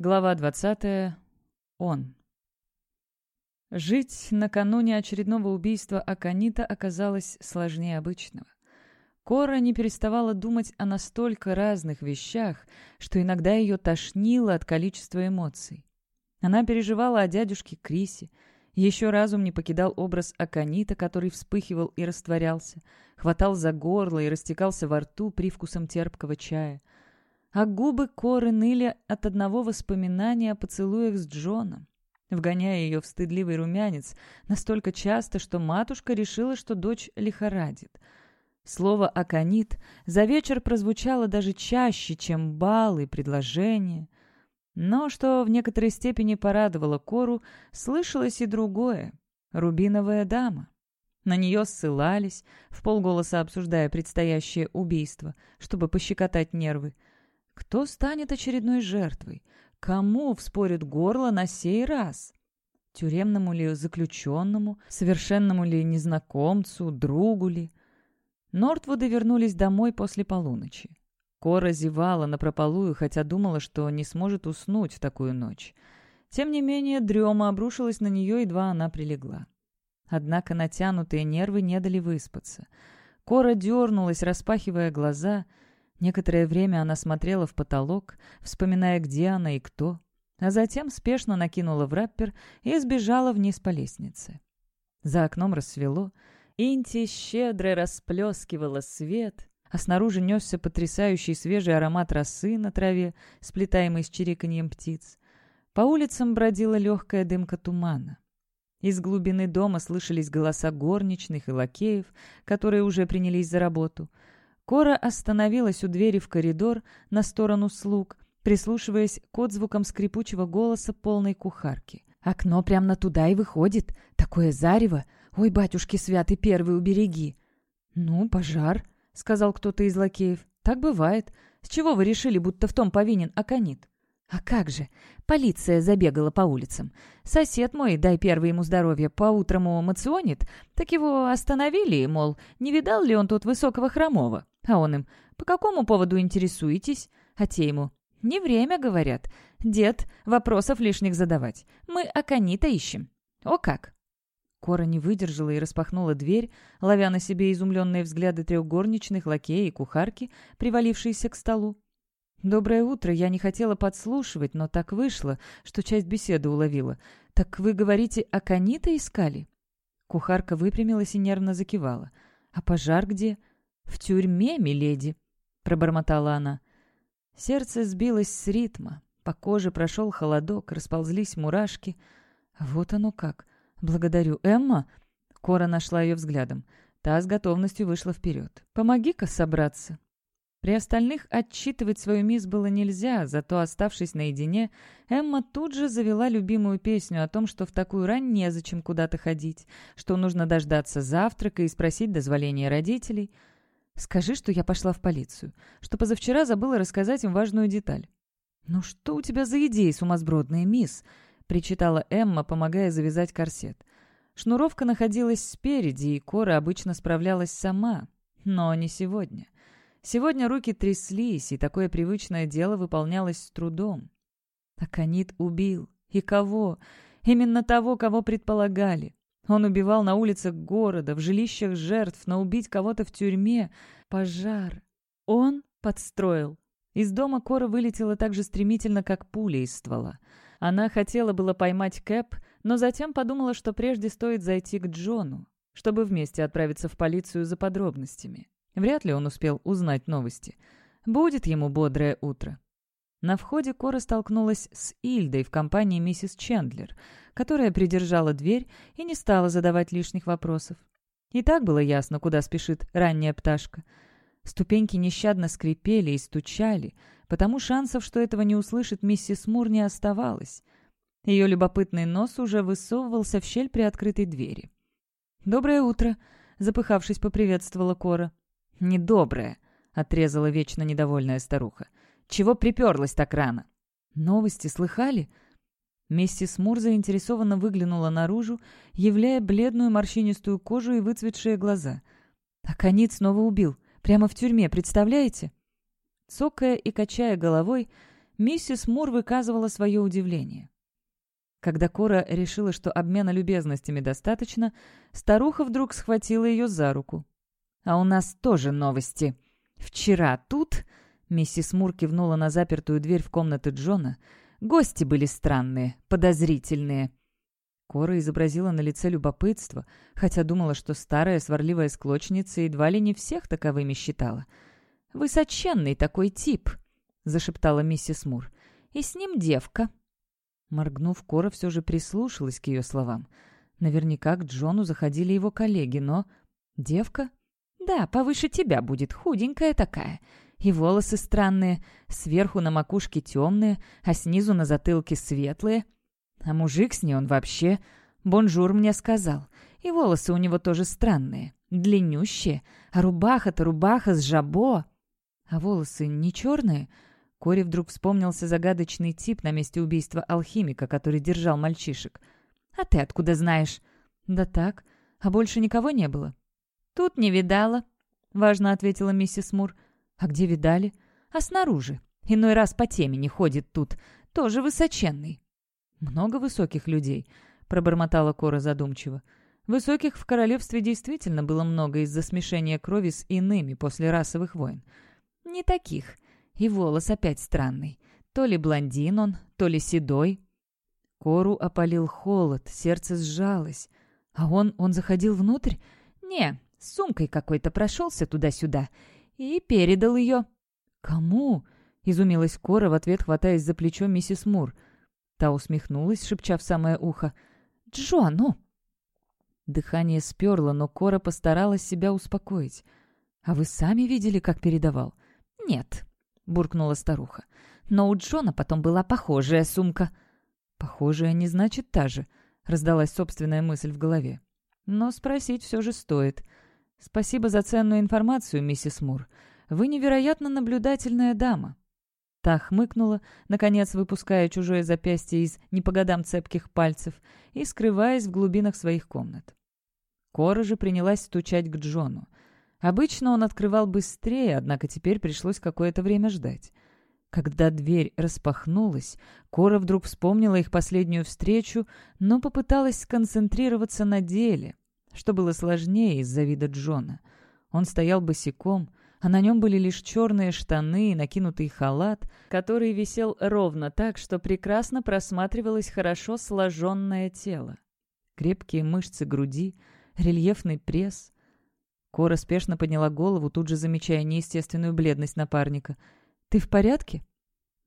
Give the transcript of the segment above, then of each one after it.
Глава 20. Он. Жить накануне очередного убийства Аканита оказалось сложнее обычного. Кора не переставала думать о настолько разных вещах, что иногда ее тошнило от количества эмоций. Она переживала о дядюшке Крисе. Еще разум не покидал образ Аканита, который вспыхивал и растворялся, хватал за горло и растекался во рту привкусом терпкого чая — а губы Коры ныли от одного воспоминания о поцелуях с Джоном, вгоняя ее в стыдливый румянец настолько часто, что матушка решила, что дочь лихорадит. Слово «аконит» за вечер прозвучало даже чаще, чем баллы, предложения. Но, что в некоторой степени порадовало Кору, слышалось и другое — «рубиновая дама». На нее ссылались, в полголоса обсуждая предстоящее убийство, чтобы пощекотать нервы — кто станет очередной жертвой? Кому вспорит горло на сей раз? Тюремному ли заключенному, совершенному ли незнакомцу, другу ли? Нортвуды вернулись домой после полуночи. Кора зевала напропалую, хотя думала, что не сможет уснуть в такую ночь. Тем не менее, дрема обрушилась на нее, едва она прилегла. Однако натянутые нервы не дали выспаться. Кора дернулась, распахивая глаза — Некоторое время она смотрела в потолок, вспоминая, где она и кто, а затем спешно накинула в раппер и сбежала вниз по лестнице. За окном рассвело, Инти щедро расплескивала свет, а снаружи несся потрясающий свежий аромат росы на траве, сплетаемый с чириканьем птиц. По улицам бродила легкая дымка тумана. Из глубины дома слышались голоса горничных и лакеев, которые уже принялись за работу — Кора остановилась у двери в коридор на сторону слуг, прислушиваясь к отзвукам скрипучего голоса полной кухарки. «Окно прямо туда и выходит. Такое зарево! Ой, батюшки святый, первый убереги!» «Ну, пожар», — сказал кто-то из лакеев. «Так бывает. С чего вы решили, будто в том повинен Аконит?» «А как же? Полиция забегала по улицам. Сосед мой, дай первый ему здоровье, по-утрому мационит, так его остановили, мол, не видал ли он тут высокого хромого? А он им, по какому поводу интересуетесь? А те ему, не время, говорят. Дед, вопросов лишних задавать. Мы Аконита ищем. О как!» Кора не выдержала и распахнула дверь, ловя на себе изумленные взгляды трех горничных, лакея и кухарки, привалившиеся к столу. «Доброе утро. Я не хотела подслушивать, но так вышло, что часть беседы уловила. Так вы говорите, Аконита искали?» Кухарка выпрямилась и нервно закивала. «А пожар где?» «В тюрьме, миледи», — пробормотала она. Сердце сбилось с ритма. По коже прошел холодок, расползлись мурашки. «Вот оно как. Благодарю. Эмма?» Кора нашла ее взглядом. Та с готовностью вышла вперед. «Помоги-ка собраться». При остальных отчитывать свою мисс было нельзя, зато, оставшись наедине, Эмма тут же завела любимую песню о том, что в такую рань незачем куда-то ходить, что нужно дождаться завтрака и спросить дозволения родителей. «Скажи, что я пошла в полицию, что позавчера забыла рассказать им важную деталь». «Ну что у тебя за идеи, сумасбродные, мисс?» — причитала Эмма, помогая завязать корсет. Шнуровка находилась спереди, и Кора обычно справлялась сама, но не сегодня — Сегодня руки тряслись, и такое привычное дело выполнялось с трудом. Аконит убил. И кого? Именно того, кого предполагали. Он убивал на улицах города, в жилищах жертв, но убить кого-то в тюрьме — пожар. Он подстроил. Из дома Кора вылетела так же стремительно, как пуля из ствола. Она хотела было поймать Кэп, но затем подумала, что прежде стоит зайти к Джону, чтобы вместе отправиться в полицию за подробностями. Вряд ли он успел узнать новости. Будет ему бодрое утро. На входе Кора столкнулась с Ильдой в компании миссис Чендлер, которая придержала дверь и не стала задавать лишних вопросов. И так было ясно, куда спешит ранняя пташка. Ступеньки нещадно скрипели и стучали, потому шансов, что этого не услышит миссис Мур, не оставалось. Ее любопытный нос уже высовывался в щель при открытой двери. «Доброе утро!» — запыхавшись, поприветствовала Кора. «Недоброе», — отрезала вечно недовольная старуха. «Чего приперлась так рано?» «Новости слыхали?» Миссис Мур заинтересованно выглянула наружу, являя бледную морщинистую кожу и выцветшие глаза. «А конец снова убил. Прямо в тюрьме, представляете?» Цокая и качая головой, миссис Мур выказывала свое удивление. Когда Кора решила, что обмена любезностями достаточно, старуха вдруг схватила ее за руку. «А у нас тоже новости. Вчера тут...» Миссис Мур кивнула на запертую дверь в комнаты Джона. «Гости были странные, подозрительные». Кора изобразила на лице любопытство, хотя думала, что старая сварливая склочница едва ли не всех таковыми считала. «Высоченный такой тип», — зашептала миссис Мур. «И с ним девка». Моргнув, Кора все же прислушалась к ее словам. Наверняка к Джону заходили его коллеги, но... «Девка?» «Да, повыше тебя будет, худенькая такая. И волосы странные, сверху на макушке темные, а снизу на затылке светлые. А мужик с ней он вообще... Бонжур мне сказал. И волосы у него тоже странные, длиннющие, а рубаха-то рубаха с жабо. А волосы не черные?» Коре вдруг вспомнился загадочный тип на месте убийства алхимика, который держал мальчишек. «А ты откуда знаешь?» «Да так. А больше никого не было?» «Тут не видала», — важно ответила миссис Мур. «А где видали?» «А снаружи. Иной раз по теме не ходит тут. Тоже высоченный». «Много высоких людей», — пробормотала Кора задумчиво. «Высоких в королевстве действительно было много из-за смешения крови с иными после расовых войн». «Не таких», и волос опять странный. То ли блондин он, то ли седой. Кору опалил холод, сердце сжалось. А он, он заходил внутрь? Не, с сумкой какой-то прошелся туда-сюда и передал ее. «Кому?» — изумилась Кора в ответ, хватаясь за плечо миссис Мур. Та усмехнулась, шепча в самое ухо. «Джону!» Дыхание сперло, но Кора постаралась себя успокоить. «А вы сами видели, как передавал?» «Нет», буркнула старуха. «Но у Джона потом была похожая сумка». «Похожая не значит та же», — раздалась собственная мысль в голове. «Но спросить все же стоит. Спасибо за ценную информацию, миссис Мур. Вы невероятно наблюдательная дама». Та хмыкнула, наконец выпуская чужое запястье из не по годам цепких пальцев и скрываясь в глубинах своих комнат. Кора же принялась стучать к Джону. Обычно он открывал быстрее, однако теперь пришлось какое-то время ждать. Когда дверь распахнулась, Кора вдруг вспомнила их последнюю встречу, но попыталась сконцентрироваться на деле, что было сложнее из-за вида Джона. Он стоял босиком, а на нем были лишь черные штаны и накинутый халат, который висел ровно так, что прекрасно просматривалось хорошо сложенное тело. Крепкие мышцы груди, рельефный пресс — Кора спешно подняла голову, тут же замечая неестественную бледность напарника. «Ты в порядке?»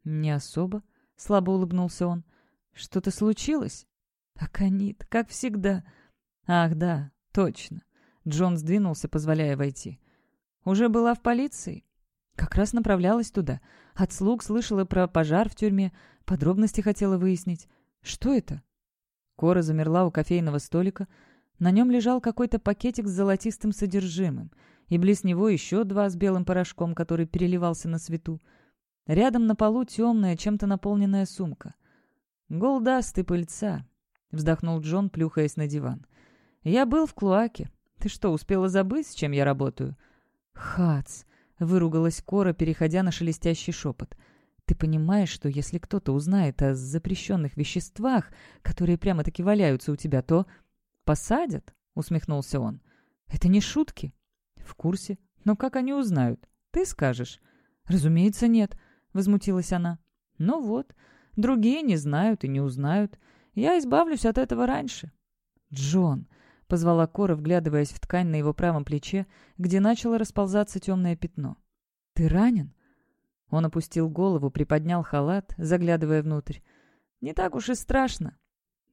«Не особо», — слабо улыбнулся он. «Что-то случилось?» «Аконит, как всегда». «Ах, да, точно». Джон сдвинулся, позволяя войти. «Уже была в полиции?» «Как раз направлялась туда. От слуг слышала про пожар в тюрьме. Подробности хотела выяснить. Что это?» Кора замерла у кофейного столика, — на нем лежал какой-то пакетик с золотистым содержимым, и близ него еще два с белым порошком, который переливался на свету. Рядом на полу темная, чем-то наполненная сумка. «Голдаст и пыльца», — вздохнул Джон, плюхаясь на диван. «Я был в Клуаке. Ты что, успела забыть, с чем я работаю?» «Хац», — выругалась Кора, переходя на шелестящий шепот. «Ты понимаешь, что если кто-то узнает о запрещенных веществах, которые прямо-таки валяются у тебя, то...» «Посадят?» — усмехнулся он. «Это не шутки». «В курсе. Но как они узнают? Ты скажешь». «Разумеется, нет», — возмутилась она. «Ну вот, другие не знают и не узнают. Я избавлюсь от этого раньше». «Джон», — позвала Кора, вглядываясь в ткань на его правом плече, где начало расползаться темное пятно. «Ты ранен?» Он опустил голову, приподнял халат, заглядывая внутрь. «Не так уж и страшно».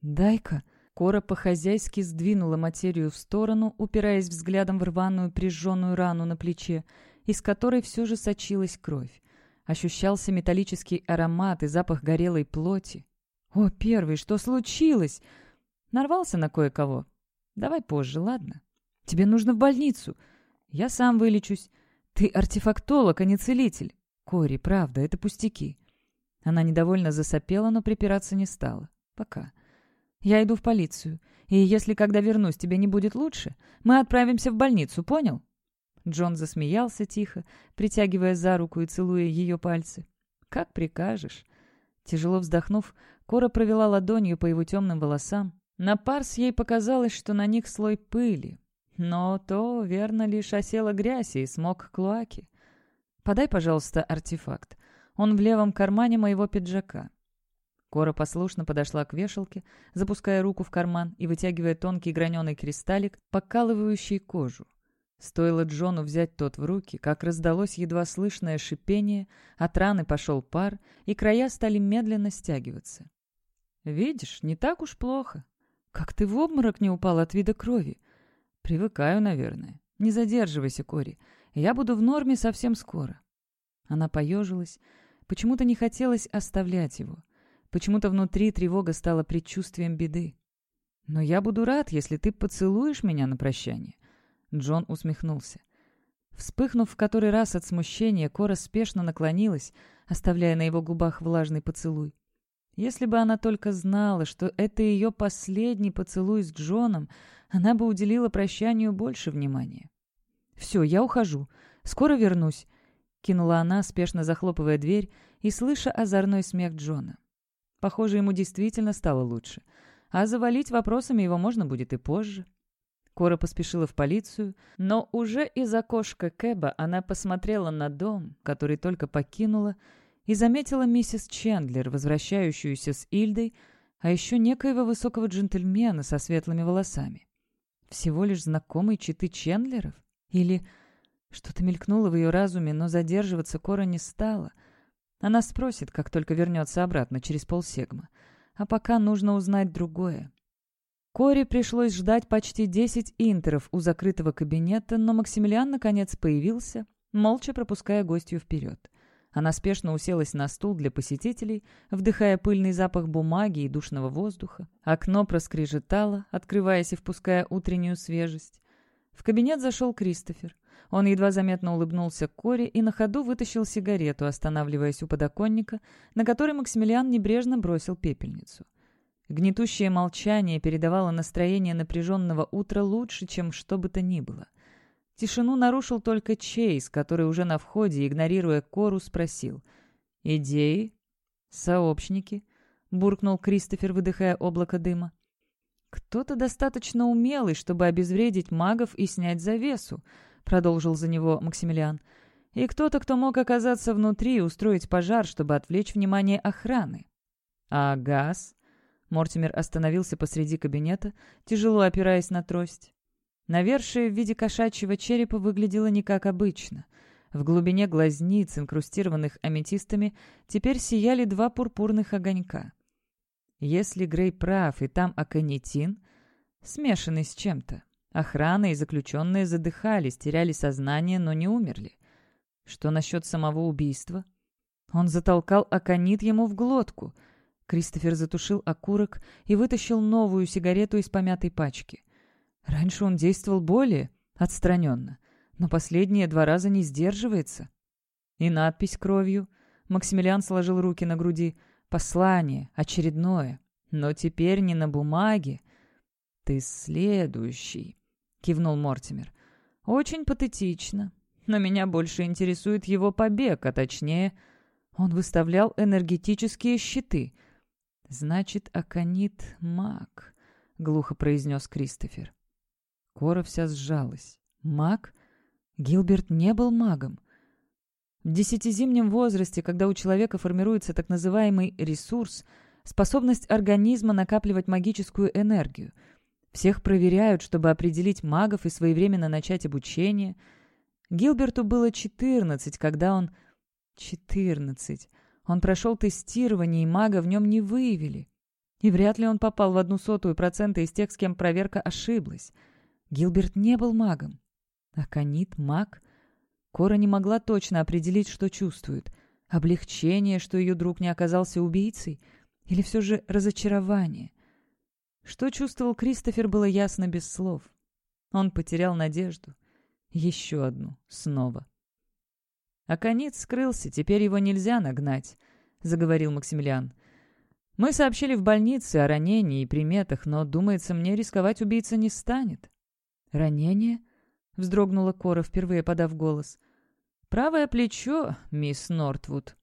«Дай-ка», Кора по-хозяйски сдвинула материю в сторону, упираясь взглядом в рваную прижженную рану на плече, из которой все же сочилась кровь. Ощущался металлический аромат и запах горелой плоти. «О, первый, что случилось?» Нарвался на кое-кого. «Давай позже, ладно? Тебе нужно в больницу. Я сам вылечусь. Ты артефактолог, а не целитель. Кори, правда, это пустяки». Она недовольно засопела, но припираться не стала. «Пока». Я иду в полицию. И если, когда вернусь, тебе не будет лучше, мы отправимся в больницу, понял?» Джон засмеялся тихо, притягивая за руку и целуя ее пальцы. «Как прикажешь». Тяжело вздохнув, Кора провела ладонью по его темным волосам. На парс ей показалось, что на них слой пыли. Но то, верно, лишь осела грязь и смог клоаки. «Подай, пожалуйста, артефакт. Он в левом кармане моего пиджака». Кора послушно подошла к вешалке, запуская руку в карман и вытягивая тонкий граненый кристаллик, покалывающий кожу. Стоило Джону взять тот в руки, как раздалось едва слышное шипение, от раны пошел пар, и края стали медленно стягиваться. «Видишь, не так уж плохо. Как ты в обморок не упал от вида крови?» «Привыкаю, наверное. Не задерживайся, Кори. Я буду в норме совсем скоро». Она поежилась. Почему-то не хотелось оставлять его. Почему-то внутри тревога стала предчувствием беды. «Но я буду рад, если ты поцелуешь меня на прощание. Джон усмехнулся. Вспыхнув в который раз от смущения, Кора спешно наклонилась, оставляя на его губах влажный поцелуй. Если бы она только знала, что это ее последний поцелуй с Джоном, она бы уделила прощанию больше внимания. «Все, я ухожу. Скоро вернусь», — кинула она, спешно захлопывая дверь и слыша озорной смех Джона. Похоже, ему действительно стало лучше. А завалить вопросами его можно будет и позже. Кора поспешила в полицию, но уже из окошка Кэба она посмотрела на дом, который только покинула, и заметила миссис Чендлер, возвращающуюся с Ильдой, а еще некоего высокого джентльмена со светлыми волосами. Всего лишь знакомый читы Чендлеров? Или... Что-то мелькнуло в ее разуме, но задерживаться Кора не стала. Она спросит, как только вернется обратно через полсегма. А пока нужно узнать другое. Кори пришлось ждать почти 10 интеров у закрытого кабинета, но Максимилиан наконец появился, молча пропуская гостью вперед. Она спешно уселась на стул для посетителей, вдыхая пыльный запах бумаги и душного воздуха. Окно проскрежетало, открываясь и впуская утреннюю свежесть. В кабинет зашел Кристофер. Он едва заметно улыбнулся Кори и на ходу вытащил сигарету, останавливаясь у подоконника, на который Максимилиан небрежно бросил пепельницу. Гнетущее молчание передавало настроение напряженного утра лучше, чем что бы то ни было. Тишину нарушил только Чейз, который уже на входе, игнорируя Кору, спросил. «Идеи?» «Сообщники?» — буркнул Кристофер, выдыхая облако дыма. «Кто-то достаточно умелый, чтобы обезвредить магов и снять завесу», — продолжил за него Максимилиан. «И кто-то, кто мог оказаться внутри и устроить пожар, чтобы отвлечь внимание охраны». «А газ?» Мортимер остановился посреди кабинета, тяжело опираясь на трость. Навершие в виде кошачьего черепа выглядело не как обычно. В глубине глазниц, инкрустированных аметистами, теперь сияли два пурпурных огонька. Если Грей прав, и там аконитин, смешанный с чем-то. Охрана и заключенные задыхались, теряли сознание, но не умерли. Что насчет самого убийства? Он затолкал аконит ему в глотку — Кристофер затушил окурок и вытащил новую сигарету из помятой пачки. Раньше он действовал более отстраненно, но последние два раза не сдерживается. И надпись кровью. Максимилиан сложил руки на груди. Послание, очередное. Но теперь не на бумаге. «Ты следующий», — кивнул Мортимер. «Очень патетично. Но меня больше интересует его побег, а точнее, он выставлял энергетические щиты — «Значит, Аконит — маг», — глухо произнес Кристофер. Кора вся сжалась. «Маг? Гилберт не был магом». В десятизимнем возрасте, когда у человека формируется так называемый ресурс, способность организма накапливать магическую энергию, всех проверяют, чтобы определить магов и своевременно начать обучение. Гилберту было 14, когда он... 14. Он прошел тестирование, и мага в нем не выявили. И вряд ли он попал в одну сотую процента из тех, с кем проверка ошиблась. Гилберт не был магом. А Канит — маг. Кора не могла точно определить, что чувствует. Облегчение, что ее друг не оказался убийцей, или все же разочарование. Что чувствовал Кристофер, было ясно без слов. Он потерял надежду. Еще одну. Снова. А конец скрылся, теперь его нельзя нагнать», — заговорил Максимилиан. «Мы сообщили в больнице о ранении и приметах, но, думается, мне рисковать убийца не станет». «Ранение?» — вздрогнула Кора, впервые подав голос. «Правое плечо, мисс Нортвуд».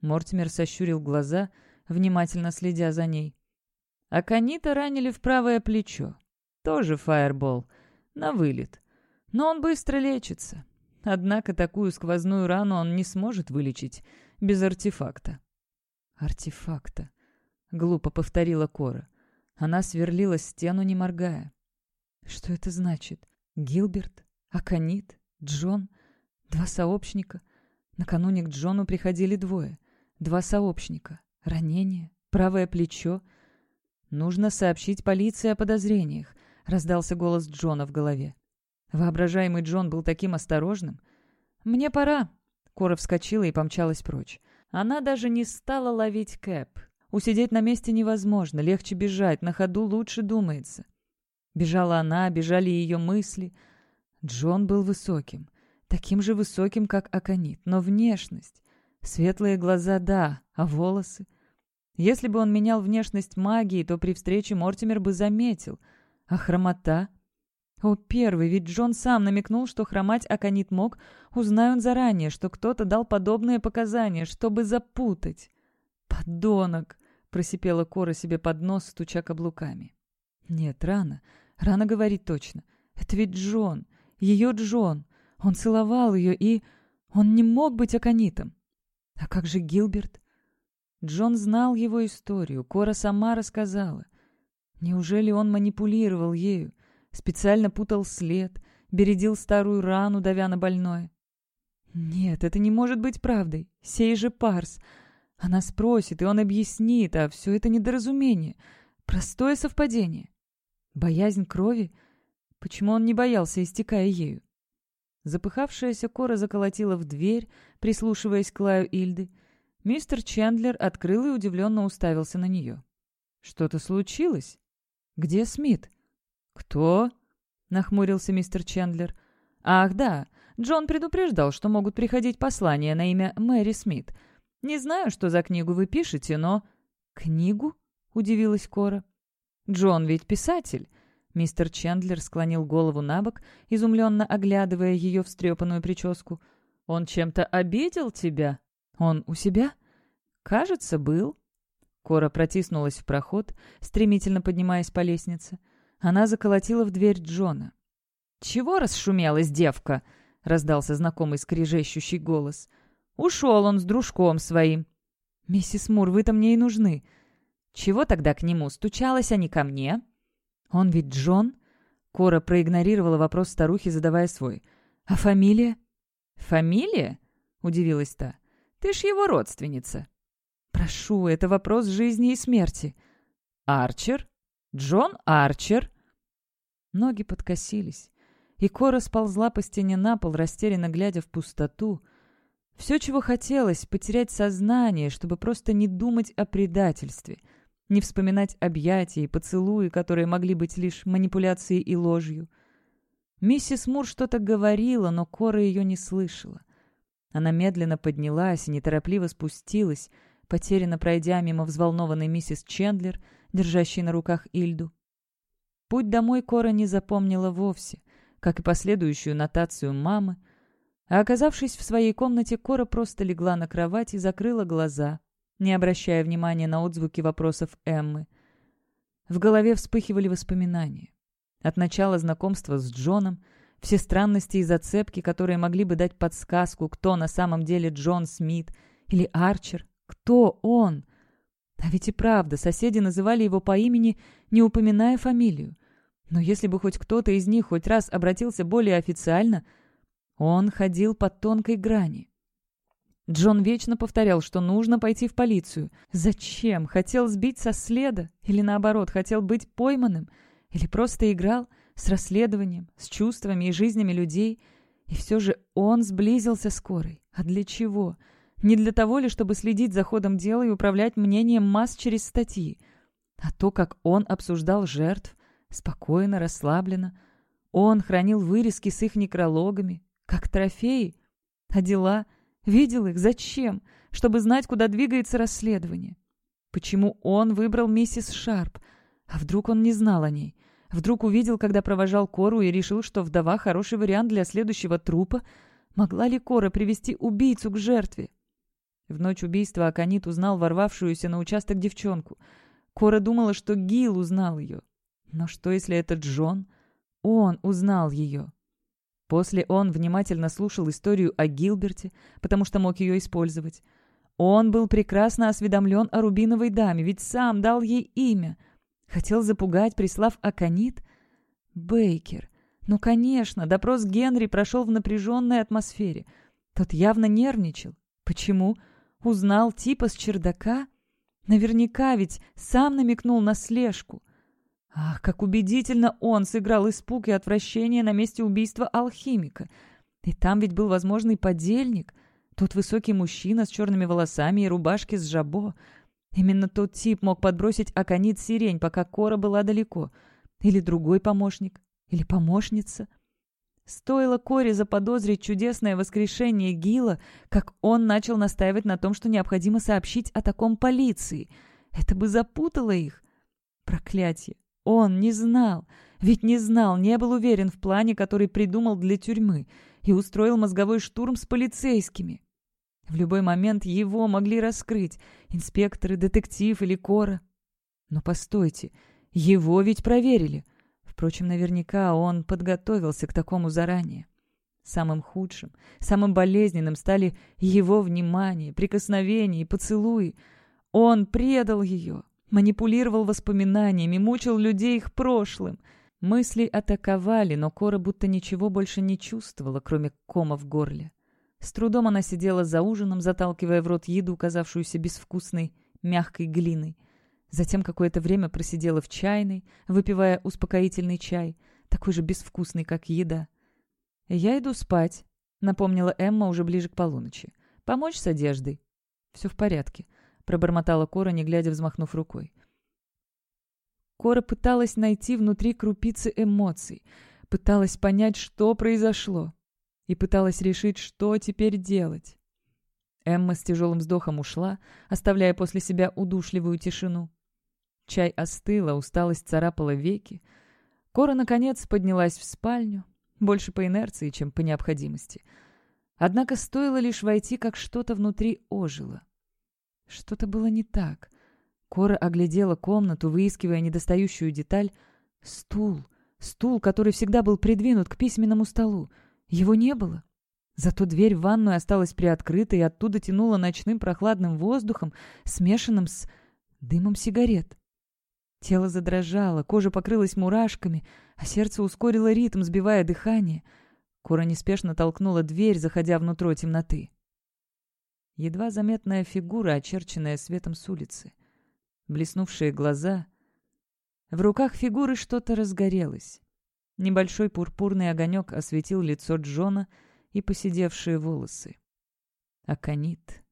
Мортимер сощурил глаза, внимательно следя за ней. Аканита ранили в правое плечо. Тоже фаербол. На вылет. Но он быстро лечится. Однако такую сквозную рану он не сможет вылечить без артефакта. «Артефакта», — глупо повторила Кора. Она сверлила стену, не моргая. «Что это значит? Гилберт? Аконит? Джон? Два сообщника? Накануне к Джону приходили двое. Два сообщника. Ранение? Правое плечо? Нужно сообщить полиции о подозрениях», — раздался голос Джона в голове. Воображаемый Джон был таким осторожным. «Мне пора», — Кора вскочила и помчалась прочь. Она даже не стала ловить Кэп. Усидеть на месте невозможно, легче бежать, на ходу лучше думается. Бежала она, бежали ее мысли. Джон был высоким, таким же высоким, как Аконит, но внешность... Светлые глаза — да, а волосы? Если бы он менял внешность магии, то при встрече Мортимер бы заметил. А хромота? О, первый, ведь Джон сам намекнул, что хромать Аконит мог, узнай он заранее, что кто-то дал подобные показания, чтобы запутать. «Подонок!» — просипела Кора себе под нос, стуча каблуками. «Нет, рано. Рано говорить точно. Это ведь Джон. Ее Джон. Он целовал ее, и... Он не мог быть Аконитом. А как же Гилберт?» Джон знал его историю, Кора сама рассказала. Неужели он манипулировал ею? Специально путал след, бередил старую рану, давя на больное. Нет, это не может быть правдой. Сей же парс. Она спросит, и он объяснит, а все это недоразумение. Простое совпадение. Боязнь крови? Почему он не боялся, истекая ею? Запыхавшаяся кора заколотила в дверь, прислушиваясь к лаю Ильды. Мистер Чендлер открыл и удивленно уставился на нее. «Что-то случилось? Где Смит?» «Кто?» — нахмурился мистер Чендлер. «Ах, да. Джон предупреждал, что могут приходить послания на имя Мэри Смит. Не знаю, что за книгу вы пишете, но...» «Книгу?» — удивилась Кора. «Джон ведь писатель». Мистер Чендлер склонил голову на бок, изумленно оглядывая ее встрепанную прическу. «Он чем-то обидел тебя? Он у себя?» «Кажется, был». Кора протиснулась в проход, стремительно поднимаясь по лестнице. Она заколотила в дверь Джона. «Чего расшумелась девка?» — раздался знакомый скрежещущий голос. «Ушел он с дружком своим». «Миссис Мур, вы-то мне и нужны». «Чего тогда к нему? Стучалась, а не ко мне?» «Он ведь Джон?» Кора проигнорировала вопрос старухи, задавая свой. «А фамилия?» «Фамилия?» — удивилась та. «Ты ж его родственница». «Прошу, это вопрос жизни и смерти». «Арчер?» Джон Арчер!» Ноги подкосились, и Кора сползла по стене на пол, растерянно глядя в пустоту. Все, чего хотелось, потерять сознание, чтобы просто не думать о предательстве, не вспоминать объятия и поцелуи, которые могли быть лишь манипуляцией и ложью. Миссис Мур что-то говорила, но Кора ее не слышала. Она медленно поднялась и неторопливо спустилась, потерянно пройдя мимо взволнованной миссис Чендлер — держащей на руках Ильду. Путь домой Кора не запомнила вовсе, как и последующую нотацию мамы, а оказавшись в своей комнате, Кора просто легла на кровать и закрыла глаза, не обращая внимания на отзвуки вопросов Эммы. В голове вспыхивали воспоминания. От начала знакомства с Джоном, все странности и зацепки, которые могли бы дать подсказку, кто на самом деле Джон Смит или Арчер, кто он — а ведь и правда, соседи называли его по имени, не упоминая фамилию. Но если бы хоть кто-то из них хоть раз обратился более официально, он ходил по тонкой грани. Джон вечно повторял, что нужно пойти в полицию. Зачем? Хотел сбить со следа? Или наоборот, хотел быть пойманным? Или просто играл с расследованием, с чувствами и жизнями людей? И все же он сблизился с Корой. А для чего? Не для того ли, чтобы следить за ходом дела и управлять мнением масс через статьи, а то, как он обсуждал жертв, спокойно, расслабленно. Он хранил вырезки с их некрологами, как трофеи. А дела? Видел их? Зачем? Чтобы знать, куда двигается расследование. Почему он выбрал миссис Шарп? А вдруг он не знал о ней? Вдруг увидел, когда провожал Кору и решил, что вдова хороший вариант для следующего трупа? Могла ли Кора привести убийцу к жертве? В ночь убийства Аконит узнал ворвавшуюся на участок девчонку. Кора думала, что Гил узнал ее. Но что, если это Джон? Он узнал ее. После он внимательно слушал историю о Гилберте, потому что мог ее использовать. Он был прекрасно осведомлен о Рубиновой даме, ведь сам дал ей имя. Хотел запугать, прислав Аконит? Бейкер. Ну, конечно, допрос Генри прошел в напряженной атмосфере. Тот явно нервничал. Почему? Узнал типа с чердака? Наверняка ведь сам намекнул на слежку. Ах, как убедительно он сыграл испуг и отвращение на месте убийства алхимика. И там ведь был возможный подельник. Тот высокий мужчина с черными волосами и рубашки с жабо. Именно тот тип мог подбросить аконит сирень, пока Кора была далеко. Или другой помощник. Или помощница. Стоило Коре заподозрить чудесное воскрешение Гила, как он начал настаивать на том, что необходимо сообщить о таком полиции. Это бы запутало их. Проклятие. Он не знал, ведь не знал, не был уверен в плане, который придумал для тюрьмы, и устроил мозговой штурм с полицейскими. В любой момент его могли раскрыть инспекторы, детектив или Кора. Но постойте, его ведь проверили. Впрочем, наверняка он подготовился к такому заранее. Самым худшим, самым болезненным стали его внимание, прикосновения и поцелуи. Он предал ее, манипулировал воспоминаниями, мучил людей их прошлым. Мысли атаковали, но Кора будто ничего больше не чувствовала, кроме кома в горле. С трудом она сидела за ужином, заталкивая в рот еду, казавшуюся безвкусной, мягкой глиной. Затем какое-то время просидела в чайной, выпивая успокоительный чай, такой же безвкусный, как еда. «Я иду спать», — напомнила Эмма уже ближе к полуночи. «Помочь с одеждой?» «Все в порядке пробормотала Кора, не глядя, взмахнув рукой. Кора пыталась найти внутри крупицы эмоций, пыталась понять, что произошло, и пыталась решить, что теперь делать. Эмма с тяжелым вздохом ушла, оставляя после себя удушливую тишину. Чай остыл, а усталость царапала веки. Кора, наконец, поднялась в спальню, больше по инерции, чем по необходимости. Однако стоило лишь войти, как что-то внутри ожило. Что-то было не так. Кора оглядела комнату, выискивая недостающую деталь. Стул. Стул, который всегда был придвинут к письменному столу. Его не было. Зато дверь в ванную осталась приоткрытой, и оттуда тянуло ночным прохладным воздухом, смешанным с дымом сигарет. Тело задрожало, кожа покрылась мурашками, а сердце ускорило ритм, сбивая дыхание. Кора неспешно толкнула дверь, заходя внутрь темноты. Едва заметная фигура, очерченная светом с улицы. Блеснувшие глаза. В руках фигуры что-то разгорелось. Небольшой пурпурный огонек осветил лицо Джона и поседевшие волосы. Аконит.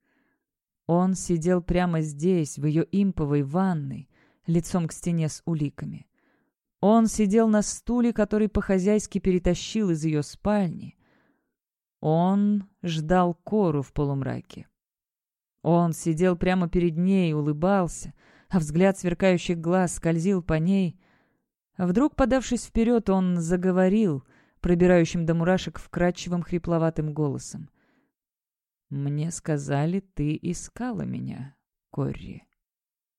Он сидел прямо здесь, в ее имповой ванной, лицом к стене с уликами. Он сидел на стуле, который по-хозяйски перетащил из ее спальни. Он ждал Кору в полумраке. Он сидел прямо перед ней, улыбался, а взгляд сверкающих глаз скользил по ней. Вдруг, подавшись вперед, он заговорил, пробирающим до мурашек вкрадчивым хрипловатым голосом. «Мне сказали, ты искала меня, Корри».